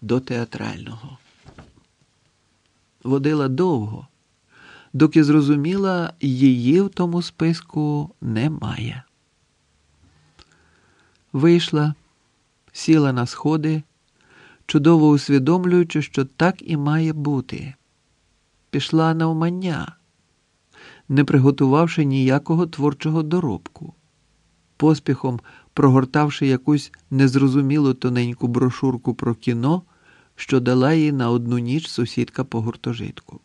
до театрального. Водила довго, доки зрозуміла, її в тому списку немає. Вийшла, сіла на сходи, чудово усвідомлюючи, що так і має бути. Пішла на умання, не приготувавши ніякого творчого доробку, поспіхом прогортавши якусь незрозумілу тоненьку брошурку про кіно, що дала їй на одну ніч сусідка по гуртожитку.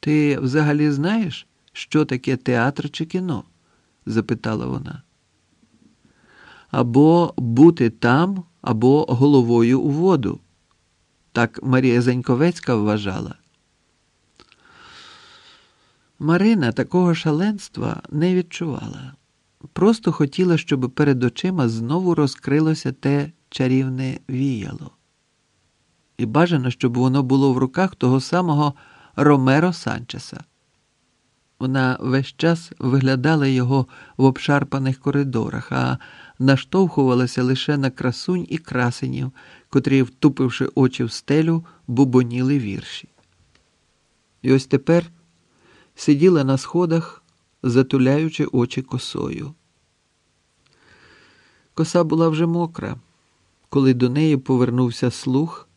Ти взагалі знаєш, що таке театр чи кіно? запитала вона. Або бути там, або головою у воду. Так Марія Заньковецька вважала. Марина такого шаленства не відчувала. Просто хотіла, щоб перед очима знову розкрилося те чарівне віяло. І бажано, щоб воно було в руках того самого Ромеро Санчеса. Вона весь час виглядала його в обшарпаних коридорах, а наштовхувалася лише на красунь і красенів, котрі, втупивши очі в стелю, бубоніли вірші. І ось тепер сиділа на сходах, затуляючи очі косою. Коса була вже мокра, коли до неї повернувся слух,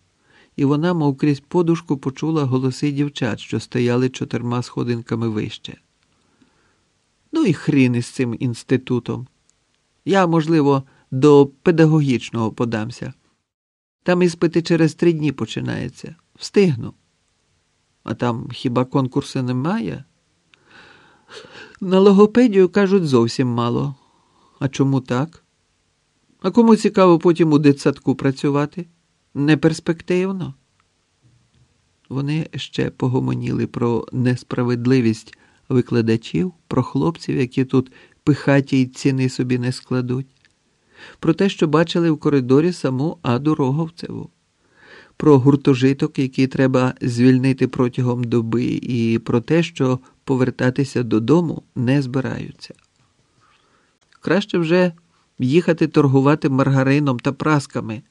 і вона, мов крізь подушку, почула голоси дівчат, що стояли чотирма сходинками вище. Ну і хрін із цим інститутом. Я, можливо, до педагогічного подамся. Там іспити через три дні починається. Встигну. А там хіба конкурсу немає? На логопедію кажуть зовсім мало. А чому так? А кому цікаво потім у дитсадку працювати? Неперспективно. Вони ще погомоніли про несправедливість викладачів, про хлопців, які тут пихаті й ціни собі не складуть, про те, що бачили в коридорі саму Аду Роговцеву, про гуртожиток, який треба звільнити протягом доби, і про те, що повертатися додому не збираються. Краще вже їхати торгувати маргарином та прасками,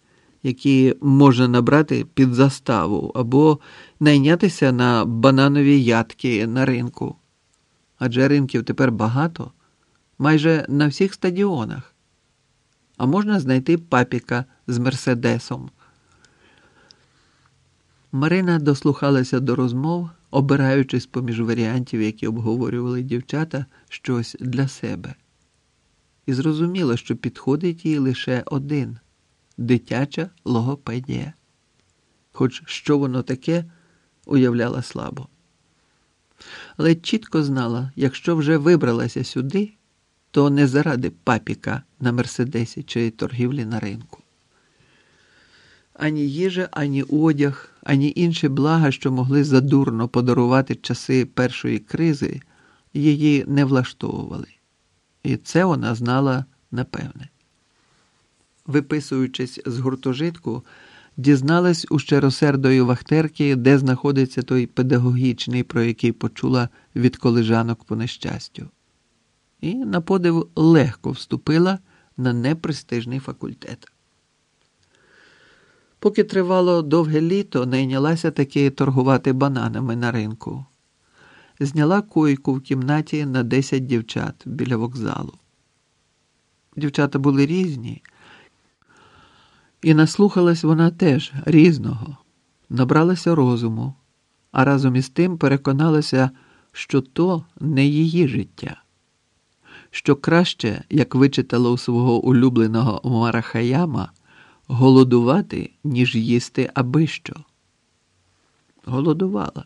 які можна набрати під заставу, або найнятися на бананові ядки на ринку. Адже ринків тепер багато, майже на всіх стадіонах. А можна знайти папіка з Мерседесом. Марина дослухалася до розмов, обираючись поміж варіантів, які обговорювали дівчата, щось для себе. І зрозуміла, що підходить їй лише один дитяча логопедія. Хоч що воно таке, уявляла слабо. Але чітко знала, якщо вже вибралася сюди, то не заради папіка на Мерседесі чи торгівлі на ринку. Ані їжа, ані одяг, ані інші блага, що могли задурно подарувати часи першої кризи, її не влаштовували. І це вона знала напевне. Виписуючись з гуртожитку, дізналась у щиросердої вахтерки, де знаходиться той педагогічний, про який почула від колежанок по нещастю. І на подив легко вступила на непрестижний факультет. Поки тривало довге літо, найнялася таки торгувати бананами на ринку. Зняла койку в кімнаті на 10 дівчат біля вокзалу. Дівчата були різні, і наслухалась вона теж різного, набралася розуму, а разом із тим переконалася, що то не її життя, що краще, як вичитала у свого улюбленого Марахаяма, голодувати, ніж їсти аби що. Голодувала.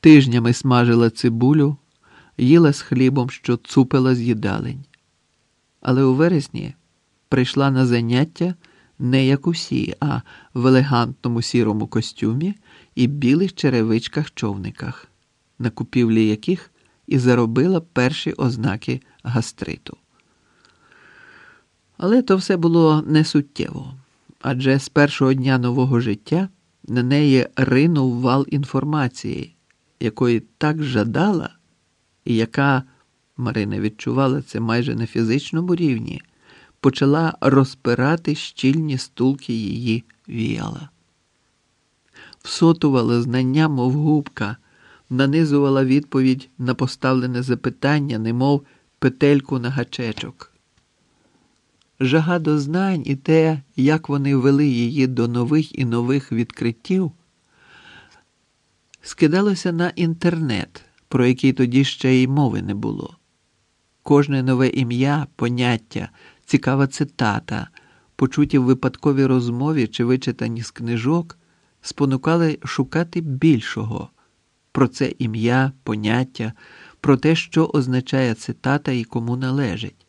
Тижнями смажила цибулю, їла з хлібом, що цупила з їдалень. Але у вересні прийшла на заняття не як усі, а в елегантному сірому костюмі і білих черевичках човниках, на купівлі яких і заробила перші ознаки гастриту. Але то все було несуттєво, адже з першого дня нового життя на неї ринув вал інформації, якої так жадала, і яка Марина відчувала це майже на фізичному рівні, почала розпирати щільні стулки її віяла. Всотувала знання, мов губка, нанизувала відповідь на поставлене запитання, немов петельку на гачечок. Жага до знань і те, як вони вели її до нових і нових відкриттів, скидалося на інтернет, про який тоді ще й мови не було. Кожне нове ім'я, поняття, цікава цитата, почуті в випадковій розмові чи вичитані з книжок, спонукали шукати більшого про це ім'я, поняття, про те, що означає цитата і кому належить.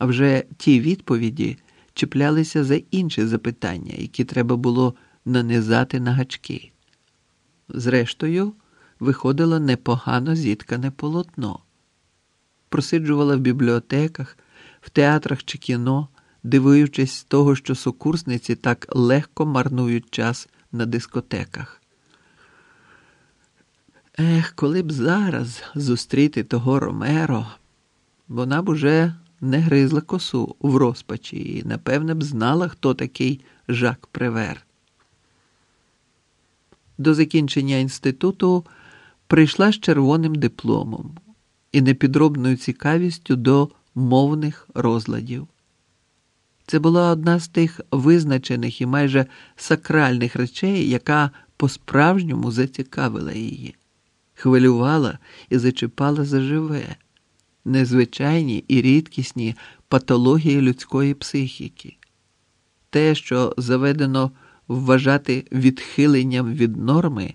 А вже ті відповіді чіплялися за інші запитання, які треба було нанизати на гачки. Зрештою, виходило непогано зіткане полотно. Просиджувала в бібліотеках, в театрах чи кіно, дивуючись того, що сокурсниці так легко марнують час на дискотеках. Ех, коли б зараз зустріти того Ромеро, вона б уже не гризла косу в розпачі і, напевне, б знала, хто такий Жак Превер. До закінчення інституту прийшла з червоним дипломом і непідробною цікавістю до мовних розладів. Це була одна з тих визначених і майже сакральних речей, яка по-справжньому зацікавила її, хвилювала і зачіпала заживе, незвичайні і рідкісні патології людської психіки, те, що заведено вважати відхиленням від норми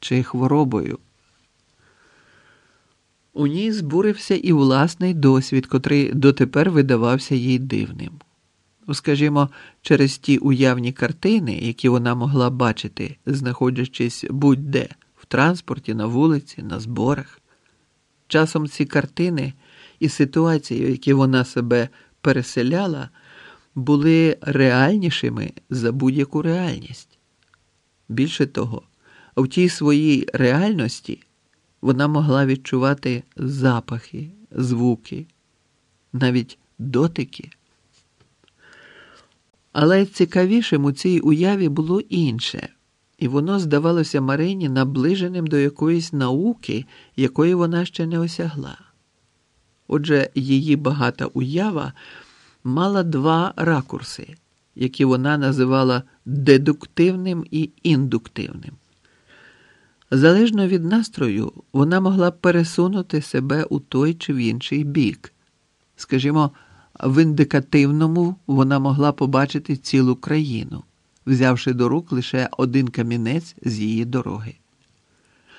чи хворобою. У ній збурився і власний досвід, котрий дотепер видавався їй дивним. Скажімо, через ті уявні картини, які вона могла бачити, знаходячись будь-де в транспорті, на вулиці, на зборах. Часом ці картини і ситуації, в які вона себе переселяла, були реальнішими за будь-яку реальність. Більше того, в тій своїй реальності вона могла відчувати запахи, звуки, навіть дотики. Але цікавішим у цій уяві було інше, і воно здавалося Марині наближеним до якоїсь науки, якої вона ще не осягла. Отже, її багата уява мала два ракурси, які вона називала дедуктивним і індуктивним. Залежно від настрою, вона могла пересунути себе у той чи в інший бік. Скажімо, в індикативному вона могла побачити цілу країну, взявши до рук лише один камінець з її дороги.